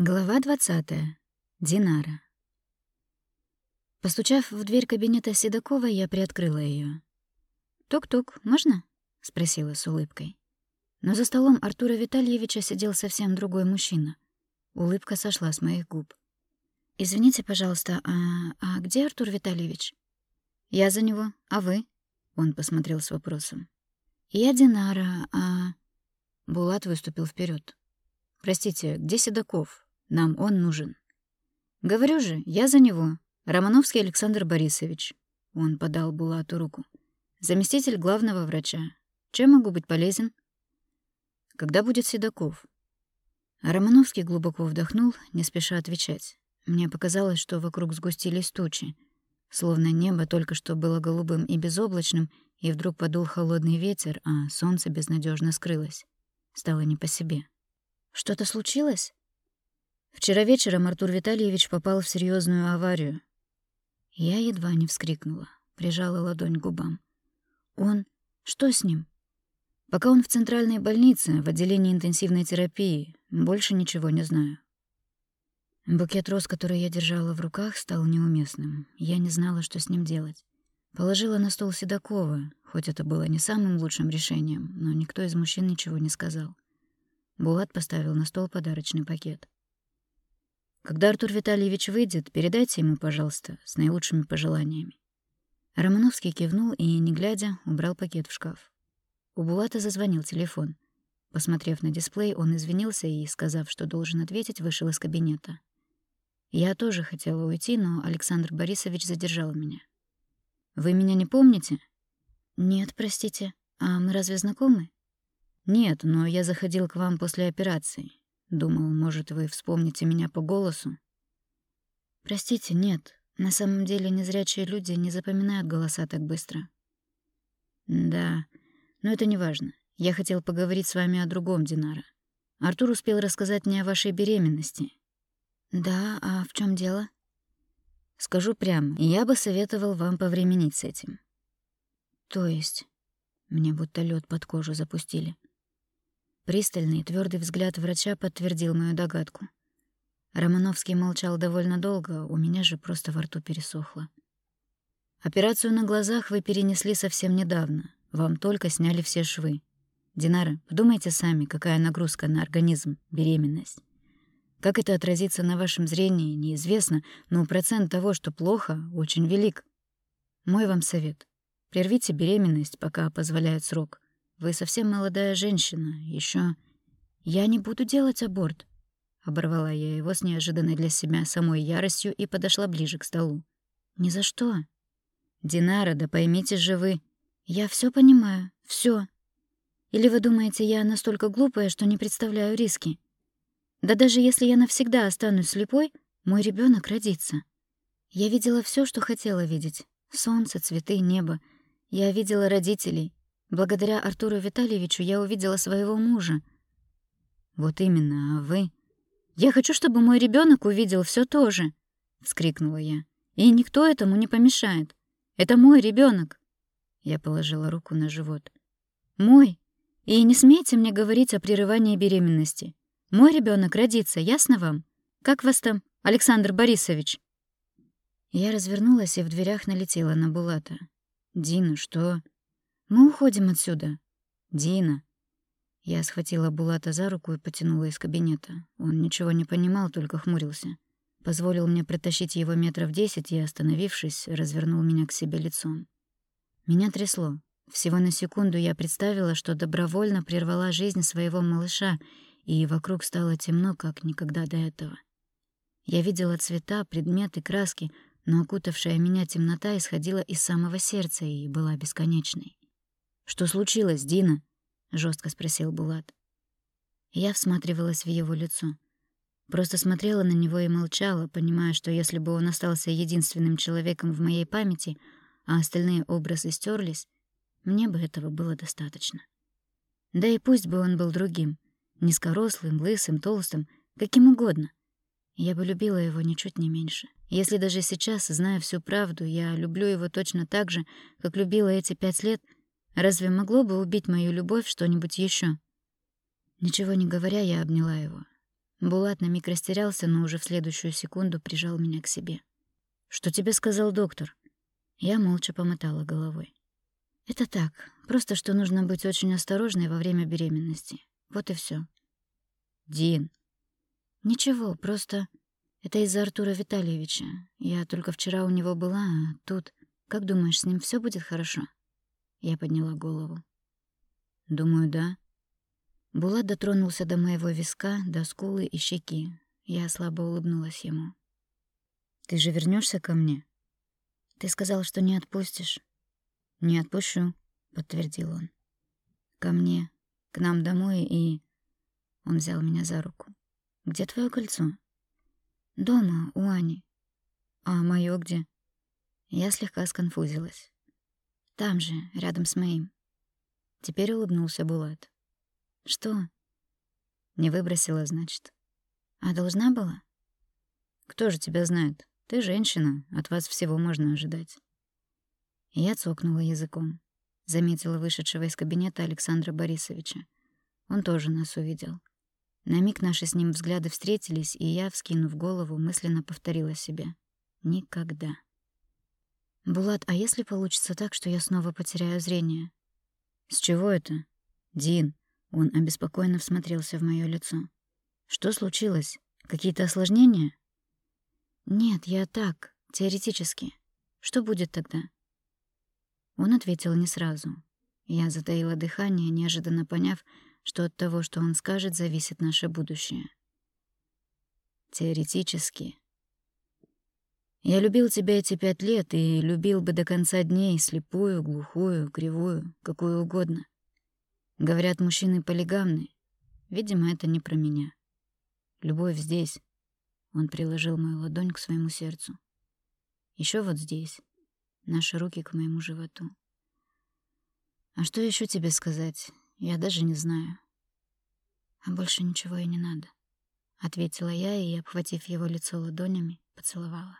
Глава 20. Динара. Постучав в дверь кабинета Седокова, я приоткрыла ее. «Тук-тук, можно?» — спросила с улыбкой. Но за столом Артура Витальевича сидел совсем другой мужчина. Улыбка сошла с моих губ. «Извините, пожалуйста, а, а где Артур Витальевич?» «Я за него, а вы?» — он посмотрел с вопросом. «Я Динара, а...» Булат выступил вперед. «Простите, где Седоков?» Нам он нужен. Говорю же, я за него. Романовский Александр Борисович. Он подал Булату руку. Заместитель главного врача. Чем могу быть полезен? Когда будет Седоков? Романовский глубоко вдохнул, не спеша отвечать. Мне показалось, что вокруг сгустились тучи, словно небо только что было голубым и безоблачным, и вдруг подул холодный ветер, а солнце безнадежно скрылось. Стало не по себе. Что-то случилось? Вчера вечером Артур Витальевич попал в серьезную аварию. Я едва не вскрикнула, прижала ладонь к губам. Он? Что с ним? Пока он в центральной больнице, в отделении интенсивной терапии, больше ничего не знаю. Букет роз, который я держала в руках, стал неуместным. Я не знала, что с ним делать. Положила на стол Седокова, хоть это было не самым лучшим решением, но никто из мужчин ничего не сказал. Булат поставил на стол подарочный пакет. Когда Артур Витальевич выйдет, передайте ему, пожалуйста, с наилучшими пожеланиями. Романовский кивнул и, не глядя, убрал пакет в шкаф. У Булата зазвонил телефон. Посмотрев на дисплей, он извинился и, сказав, что должен ответить, вышел из кабинета. Я тоже хотела уйти, но Александр Борисович задержал меня. «Вы меня не помните?» «Нет, простите. А мы разве знакомы?» «Нет, но я заходил к вам после операции. Думал, может, вы вспомните меня по голосу. Простите, нет. На самом деле незрячие люди не запоминают голоса так быстро. Да, но это не важно. Я хотел поговорить с вами о другом, Динара. Артур успел рассказать мне о вашей беременности. Да, а в чем дело? Скажу прямо, я бы советовал вам повременить с этим. То есть мне будто лед под кожу запустили. Пристальный, твердый взгляд врача подтвердил мою догадку. Романовский молчал довольно долго, у меня же просто во рту пересохло. Операцию на глазах вы перенесли совсем недавно. Вам только сняли все швы. Динара, подумайте сами, какая нагрузка на организм, беременность. Как это отразится на вашем зрении, неизвестно, но процент того, что плохо, очень велик. Мой вам совет. Прервите беременность, пока позволяет срок. Вы совсем молодая женщина, еще. Я не буду делать аборт. Оборвала я его с неожиданной для себя самой яростью и подошла ближе к столу. Ни за что. Динара, да поймите же вы. Я все понимаю, все. Или вы думаете, я настолько глупая, что не представляю риски? Да даже если я навсегда останусь слепой, мой ребенок родится. Я видела все, что хотела видеть. Солнце, цветы, небо. Я видела родителей, Благодаря Артуру Витальевичу я увидела своего мужа. Вот именно, а вы? Я хочу, чтобы мой ребенок увидел все то же, вскрикнула я. И никто этому не помешает. Это мой ребенок. Я положила руку на живот. Мой. И не смейте мне говорить о прерывании беременности. Мой ребенок родится, ясно вам? Как вас там, Александр Борисович? Я развернулась и в дверях налетела на Булата. Дина, что? Мы уходим отсюда. Дина. Я схватила Булата за руку и потянула из кабинета. Он ничего не понимал, только хмурился. Позволил мне протащить его метров десять и, остановившись, развернул меня к себе лицом. Меня трясло. Всего на секунду я представила, что добровольно прервала жизнь своего малыша, и вокруг стало темно, как никогда до этого. Я видела цвета, предметы, краски, но окутавшая меня темнота исходила из самого сердца и была бесконечной. «Что случилось, Дина?» — жестко спросил Булат. Я всматривалась в его лицо. Просто смотрела на него и молчала, понимая, что если бы он остался единственным человеком в моей памяти, а остальные образы стерлись, мне бы этого было достаточно. Да и пусть бы он был другим, низкорослым, лысым, толстым, каким угодно. Я бы любила его ничуть не меньше. Если даже сейчас, зная всю правду, я люблю его точно так же, как любила эти пять лет — Разве могло бы убить мою любовь что-нибудь еще? Ничего не говоря, я обняла его. Булат на миг растерялся, но уже в следующую секунду прижал меня к себе. «Что тебе сказал доктор?» Я молча помотала головой. «Это так, просто что нужно быть очень осторожной во время беременности. Вот и все. «Дин». «Ничего, просто это из-за Артура Витальевича. Я только вчера у него была, а тут... Как думаешь, с ним все будет хорошо?» Я подняла голову. «Думаю, да». Булат дотронулся до моего виска, до скулы и щеки. Я слабо улыбнулась ему. «Ты же вернешься ко мне?» «Ты сказал, что не отпустишь». «Не отпущу», — подтвердил он. «Ко мне, к нам домой и...» Он взял меня за руку. «Где твое кольцо?» «Дома, у Ани». «А мое где?» Я слегка сконфузилась. «Там же, рядом с моим». Теперь улыбнулся Булат. Что? Не выбросила, значит. А должна была? Кто же тебя знает? Ты женщина, от вас всего можно ожидать. Я цокнула языком. Заметила вышедшего из кабинета Александра Борисовича. Он тоже нас увидел. На миг наши с ним взгляды встретились, и я, вскинув голову, мысленно повторила себе. Никогда. «Булат, а если получится так, что я снова потеряю зрение?» «С чего это?» «Дин, он обеспокоенно всмотрелся в моё лицо. «Что случилось? Какие-то осложнения?» «Нет, я так, теоретически. Что будет тогда?» Он ответил не сразу. Я затаила дыхание, неожиданно поняв, что от того, что он скажет, зависит наше будущее. «Теоретически», я любил тебя эти пять лет и любил бы до конца дней, слепую, глухую, кривую, какую угодно. Говорят, мужчины полигамны. Видимо, это не про меня. Любовь здесь. Он приложил мою ладонь к своему сердцу. Еще вот здесь. Наши руки к моему животу. А что еще тебе сказать? Я даже не знаю. А больше ничего и не надо, ответила я и, обхватив его лицо ладонями, поцеловала.